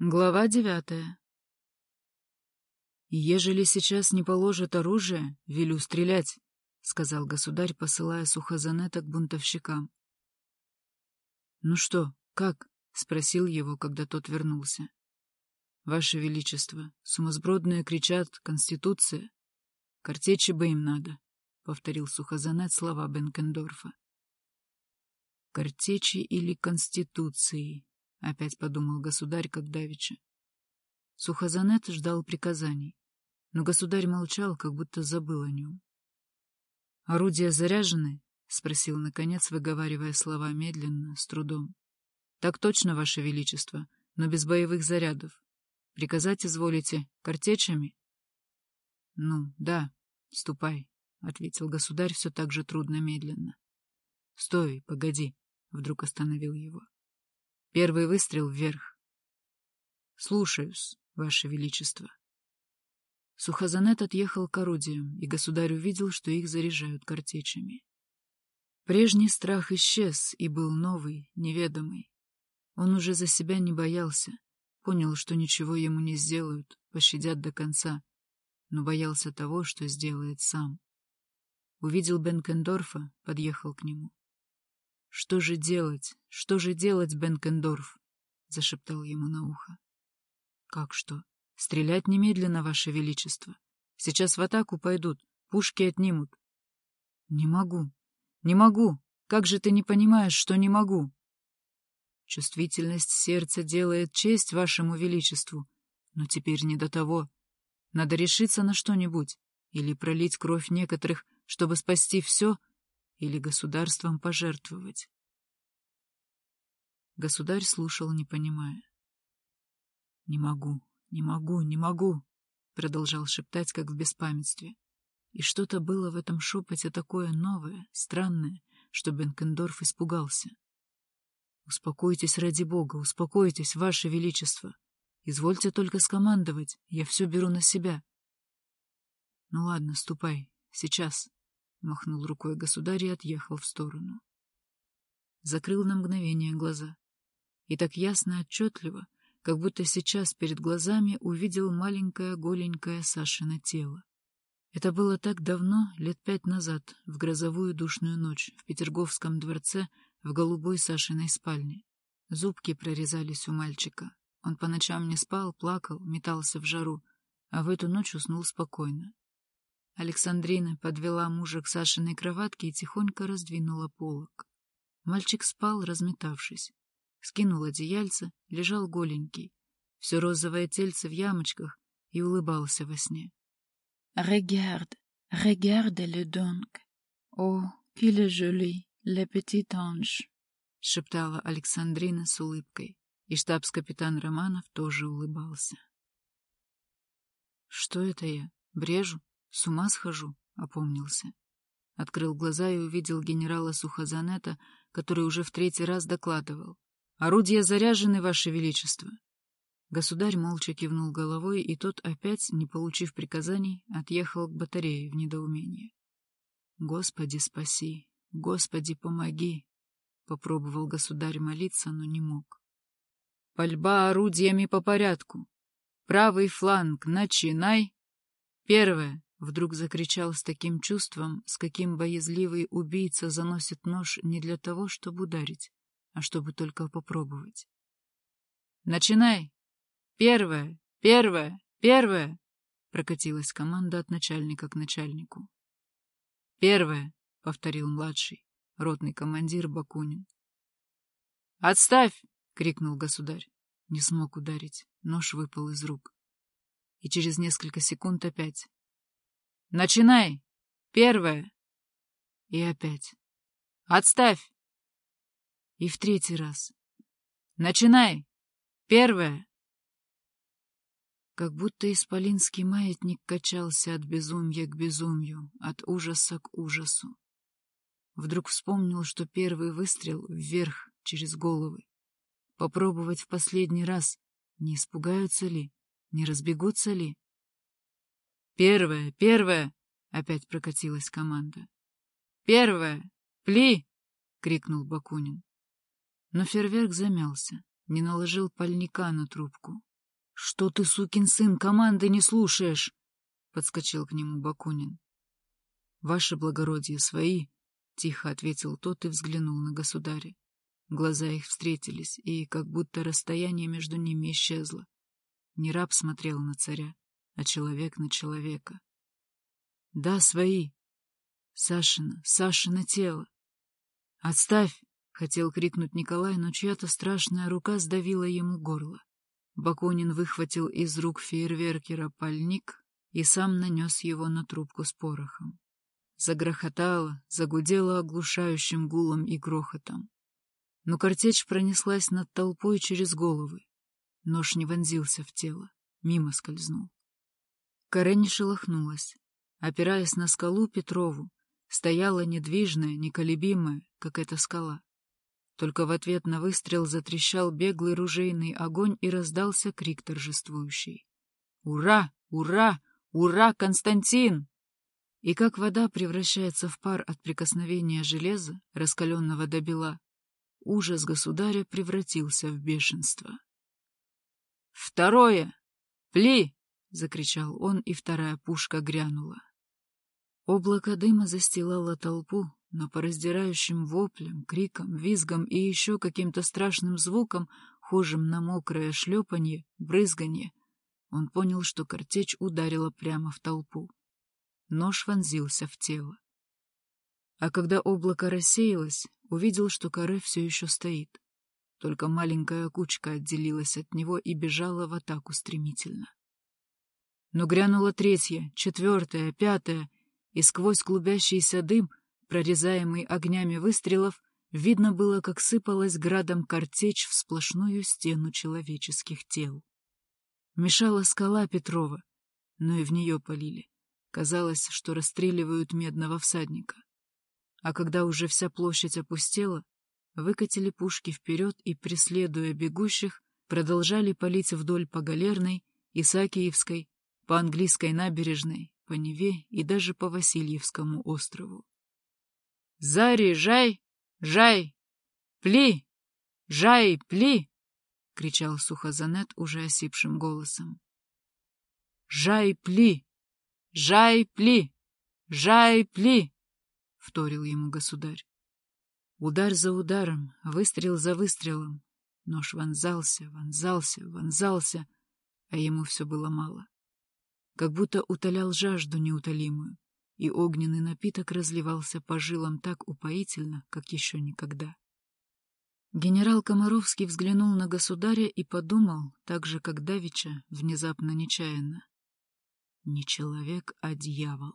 Глава девятая. «Ежели сейчас не положат оружие, велю стрелять», — сказал государь, посылая Сухозанета к бунтовщикам. «Ну что, как?» — спросил его, когда тот вернулся. «Ваше Величество, сумасбродные кричат «Конституция». Картечи бы им надо», — повторил Сухозанет слова Бенкендорфа. «Картечи или Конституции?» — опять подумал государь, как давеча. Сухозанет ждал приказаний, но государь молчал, как будто забыл о нем. — Орудия заряжены? — спросил, наконец, выговаривая слова медленно, с трудом. — Так точно, Ваше Величество, но без боевых зарядов. Приказать изволите картечами? — Ну, да, ступай, — ответил государь все так же трудно-медленно. — Стой, погоди, — вдруг остановил его. Первый выстрел вверх. Слушаюсь, Ваше Величество. Сухозанет отъехал к орудиям, и государь увидел, что их заряжают картечами. Прежний страх исчез, и был новый, неведомый. Он уже за себя не боялся, понял, что ничего ему не сделают, пощадят до конца, но боялся того, что сделает сам. Увидел Бенкендорфа, подъехал к нему. — Что же делать? Что же делать, Бенкендорф? — зашептал ему на ухо. — Как что? Стрелять немедленно, Ваше Величество. Сейчас в атаку пойдут, пушки отнимут. — Не могу. Не могу. Как же ты не понимаешь, что не могу? Чувствительность сердца делает честь Вашему Величеству, но теперь не до того. Надо решиться на что-нибудь или пролить кровь некоторых, чтобы спасти все, или государством пожертвовать. Государь слушал, не понимая. «Не могу, не могу, не могу», — продолжал шептать, как в беспамятстве. И что-то было в этом шепоте такое новое, странное, что Бенкендорф испугался. «Успокойтесь ради Бога, успокойтесь, Ваше Величество. Извольте только скомандовать, я все беру на себя». «Ну ладно, ступай, сейчас», — махнул рукой государь и отъехал в сторону. Закрыл на мгновение глаза. И так ясно отчетливо, как будто сейчас перед глазами увидел маленькое голенькое Сашино тело. Это было так давно, лет пять назад, в грозовую душную ночь, в Петерговском дворце, в голубой Сашиной спальне. Зубки прорезались у мальчика. Он по ночам не спал, плакал, метался в жару, а в эту ночь уснул спокойно. Александрина подвела мужа к Сашиной кроватке и тихонько раздвинула полок. Мальчик спал, разметавшись. Скинул одеяльце, лежал голенький, все розовое тельце в ямочках, и улыбался во сне. «Regarde, regarde le donc. О, est joli, le petit ange!» — шептала Александрина с улыбкой, и штабс-капитан Романов тоже улыбался. «Что это я? Брежу?» С ума схожу, опомнился. Открыл глаза и увидел генерала Сухозанета, который уже в третий раз докладывал. «Орудия заряжены, Ваше Величество!» Государь молча кивнул головой, и тот опять, не получив приказаний, отъехал к батарее в недоумении. «Господи, спаси! Господи, помоги!» Попробовал государь молиться, но не мог. «Пальба орудиями по порядку! Правый фланг, начинай! Первое! Вдруг закричал с таким чувством, с каким боязливый убийца заносит нож не для того, чтобы ударить, а чтобы только попробовать. «Начинай! Первое! Первое! Первое!» Прокатилась команда от начальника к начальнику. «Первое!» — повторил младший, ротный командир Бакунин. «Отставь!» — крикнул государь. Не смог ударить, нож выпал из рук. И через несколько секунд опять Начинай. Первое. И опять. Отставь. И в третий раз. Начинай. Первое. Как будто исполинский маятник качался от безумья к безумию, от ужаса к ужасу. Вдруг вспомнил, что первый выстрел вверх, через головы. Попробовать в последний раз, не испугаются ли, не разбегутся ли. «Первое! Первое!» — опять прокатилась команда. «Первое! Пли!» — крикнул Бакунин. Но фейерверк замялся, не наложил пальника на трубку, Что ты, сукин сын, команды не слушаешь? — подскочил к нему Бакунин. — Ваше благородие свои, — тихо ответил тот и взглянул на государя. Глаза их встретились, и как будто расстояние между ними исчезло. Не раб смотрел на царя, а человек на человека. — Да, свои. Сашина, Сашина тело. — Отставь! — хотел крикнуть Николай, но чья-то страшная рука сдавила ему горло. Бакунин выхватил из рук фейерверкера пальник и сам нанес его на трубку с порохом. Загрохотало, загудело оглушающим гулом и грохотом. Но картечь пронеслась над толпой через головы. Нож не вонзился в тело, мимо скользнул. Каре не шелохнулась. Опираясь на скалу Петрову, стояла недвижная, неколебимая, как эта скала. Только в ответ на выстрел затрещал беглый ружейный огонь и раздался крик торжествующий. «Ура! Ура! Ура, Константин!» И как вода превращается в пар от прикосновения железа, раскаленного до бела, ужас государя превратился в бешенство. «Второе! Пли!» — закричал он, и вторая пушка грянула. Облако дыма застилало толпу, но по раздирающим воплям, крикам, визгам и еще каким-то страшным звукам, хожим на мокрое шлепанье, брызганье, он понял, что картечь ударила прямо в толпу. Нож вонзился в тело. А когда облако рассеялось, увидел, что каре все еще стоит. Только маленькая кучка отделилась от него и бежала в атаку стремительно. Но грянула третья, четвертая, пятая, и сквозь клубящийся дым, прорезаемый огнями выстрелов, видно было, как сыпалась градом картечь в сплошную стену человеческих тел. Мешала скала Петрова, но и в нее полили. Казалось, что расстреливают медного всадника. А когда уже вся площадь опустела, выкатили пушки вперед и, преследуя бегущих, продолжали палить вдоль по Галерной, Исаакиевской, по английской набережной, по Неве и даже по Васильевскому острову. «Зари, жай! Жай! Пли! Жай, пли!» — кричал Сухозанет уже осипшим голосом. «Жай, пли! Жай, пли! Жай, пли!» — вторил ему государь. Удар за ударом, выстрел за выстрелом. Нож вонзался, вонзался, вонзался, а ему все было мало как будто утолял жажду неутолимую, и огненный напиток разливался по жилам так упоительно, как еще никогда. Генерал Комаровский взглянул на государя и подумал, так же, как Давича, внезапно нечаянно. Не человек, а дьявол.